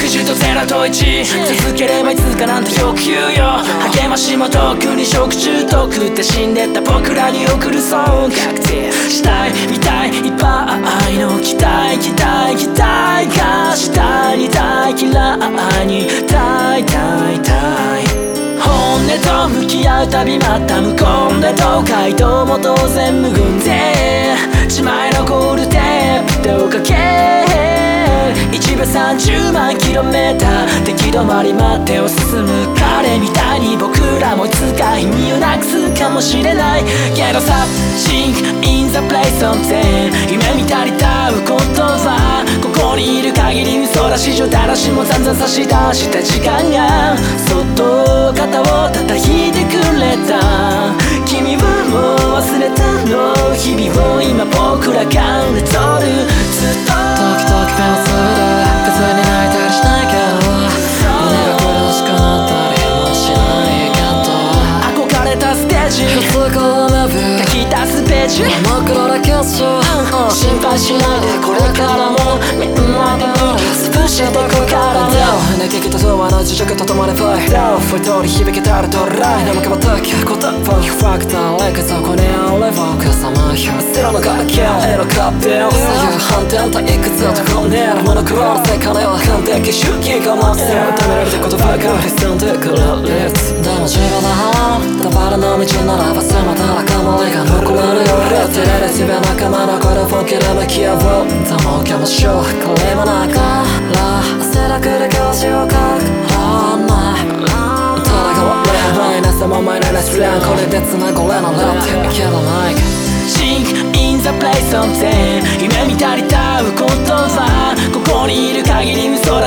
90と0と1続ければいつかなんて欲求よ。励ましも特に食中毒って死んでった僕らに送るソング。確定したい見たいいっぱい愛の期待期待期待がしたいにたい嫌いにたいたいたい本音と向き合うたびまた無根で東海道も当然無言で自前のゴールテープで追っかけ1秒30万キロメーター敵止まり待ってを進む彼みたいに僕らもいつか意味をなくすかもしれない。けどさ Sink in the place of them 夢見たりたうことはここにいる限り嘘らしじょだらしも散々差し出した時間がそっと肩を叩いてくれた君はもう忘れたの日々を今僕らが受け取ジ普通から目ビュー書き出す。ページ心配しないでこれからも。みんなでスプッシュてくからね抜けきたドアの磁石とともに Play フイ通り響けたらドライ。眠くばたき言葉。ファクターレクそこにあれ僕様表ゼロの楽器絵のカップ左右反転といくつとこねるモノクロール世界は完璧周期が待つ求められた言葉が潜んでくるレッツでも自分の花だバラの道ならば狭たらかもりが残るよレッツレレスベ仲間のこのフォンキラ向き合おうと思うかもしょうこれもなから汗だくで教師を書くらなただ変われマイナスもマイナスフレンこれで繋ごれのラップけどマ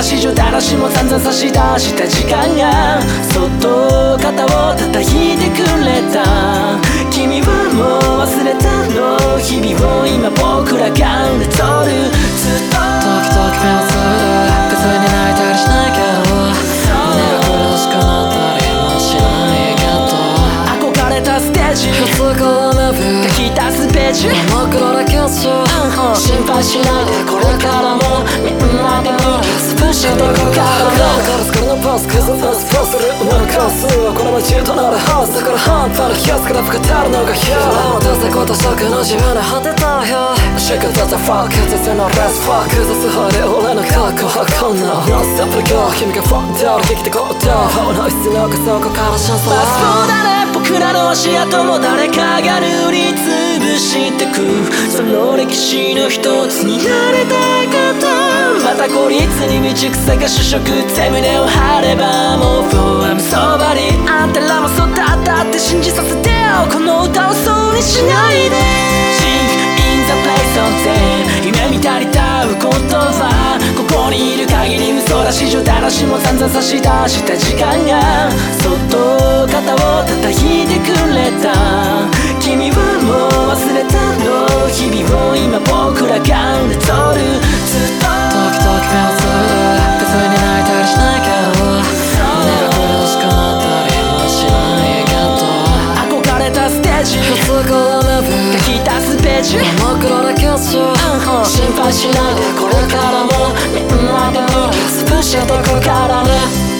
しじょだらしも散々差し出した時間がそっと肩を叩いてくれた君はもう忘れたの日々を今僕らが受け取るずっと時々目をつぶる別に泣いたりしないけど胸が苦しくなったりもしないけど憧れたステージ普通から目ビュー書き出すページ真っ黒なキャッシュ心配しないでこれからも。みんなでスプッシュてくからねカラスからのパス崩さずパスする馬のカスはこの街となるハウスだから半端な冷やすから深たるのがヒャー出せこと食の自分で果てたよシェクだぜファック絶世のレスファック崩す派で俺の過去運んだノンスタップで今日君がフロントで生きてこうと法の質のそこからシャンソンまあそうだね僕らの足跡も誰かが塗りつぶしてく。その歴史の一つになれたいことまた孤立に道草が主食って胸を張ればもう For I'm so body あんたらもそうだったって信じさせてよこの歌をそうにしないで。Sing in the place of them 夢見たりたうことはここにいる限り嘘らしじょだらしも散々差し出した時間がそっと肩を叩いてくれた。君はもう忘れつ心配しないでこれからもみんなでスプッシュてくからね。